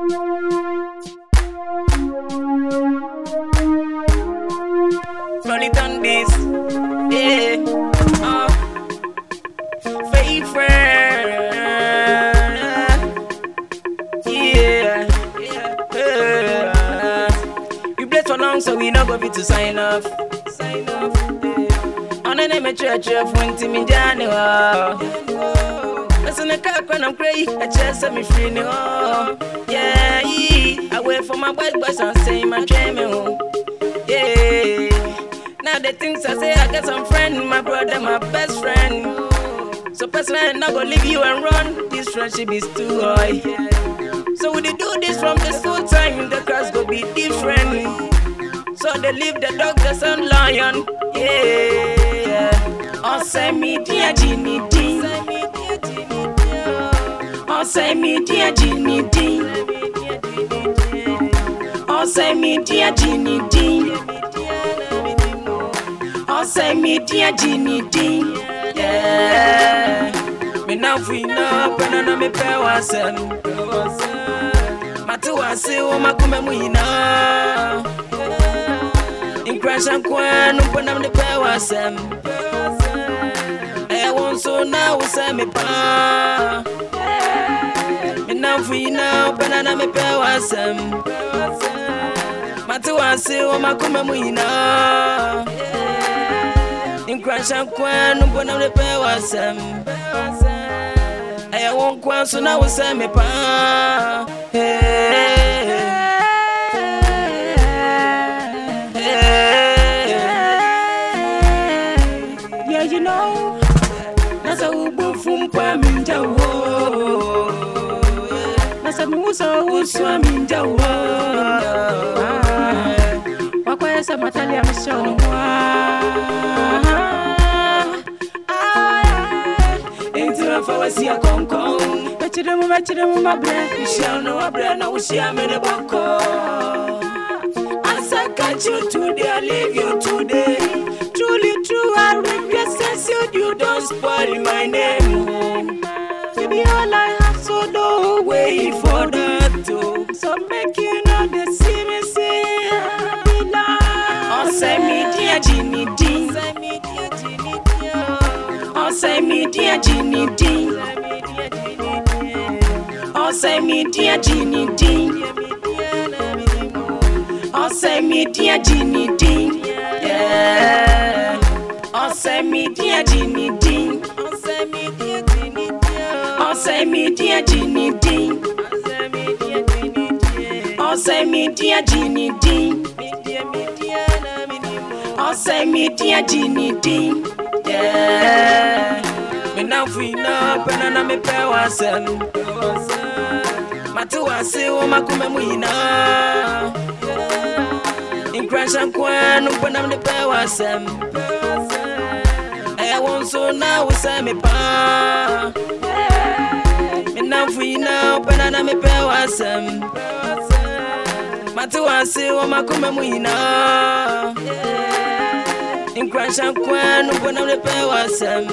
Roll it on this, yeah. Uh, favorite, yeah. so long, so we not go to sign off. Sign off. On the name of church, Johnny. Listen, I can't when I'm crazy. I just set me free. Oh, yeah. I wait for my boys, boys, and say my dream. Oh, yeah. Now the things I say, I got some friend, my brother, my best friend. So personally, I'm not gonna leave you and run. This friendship is too high. So we do this from the school time, the class go be different. So they leave the dog, the sun lion. Yeah. Ọ̀sẹ̀ mi díẹ̀ jìnnì dín. Ọ̀sẹ̀ mi díẹ̀ jìnnì dín. Ọ̀sẹ̀ mi díẹ̀ jìnnì dín. Ọ̀sẹ̀ mi díẹ̀ jìnnì dín. Yeah. Me now, but I know me pay was Matu wasi wo makume mwina. Inkrasha kwanu mpona mne pay was Eh wonso na useme pa. Me nnamfo nyinaa ɔbɛna na mepɛ w'asɛm mate w'ase wɔ makoma mu nyinaa nkranhyɛ nkoa no mbɔnam ne pɛ w'asɛm ɛyɛ wo nkoa so na wo sɛ me paa Yeah, you know, that's how we move from Pam. Musa uswa minja wo wakwesa matali ya mshono Enti wafa wasi ya konkon Bechire mu bechire mu mabre Ishia no wabre na ushia mene bako As I catch you today, I leave you today So make you know the see me say Ọ̀sẹ̀ mi díẹ̀ dín díẹ̀ jìnnì dín ọ̀sẹ̀ mi díẹ̀ jìnnì dín ọ̀sẹ̀ mi díẹ̀ jìnnì dín Yeah. ọ̀sẹ̀ mi díẹ̀ jìnnì dín ọ̀sẹ̀ mi díẹ̀ jìnnì dín ọ̀sẹ̀ mi díẹ̀ jìnnì dín Ose mi dia jini din. Ose mi dia jini din. Yeah. Me na fina pena na me pe wasen. Matu wase o makume muina. Inkrashan kwanu pena me pe wasen. Eh wonso na wose me pa. Me na fina pena na me pe wasen. mate wansi womakume mwina. Nkwanhyɛ nkoa no mpo na mepɛ wɔ asɛm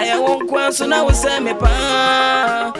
ɛyɛ wo nkoa nso na wo sɛ me paa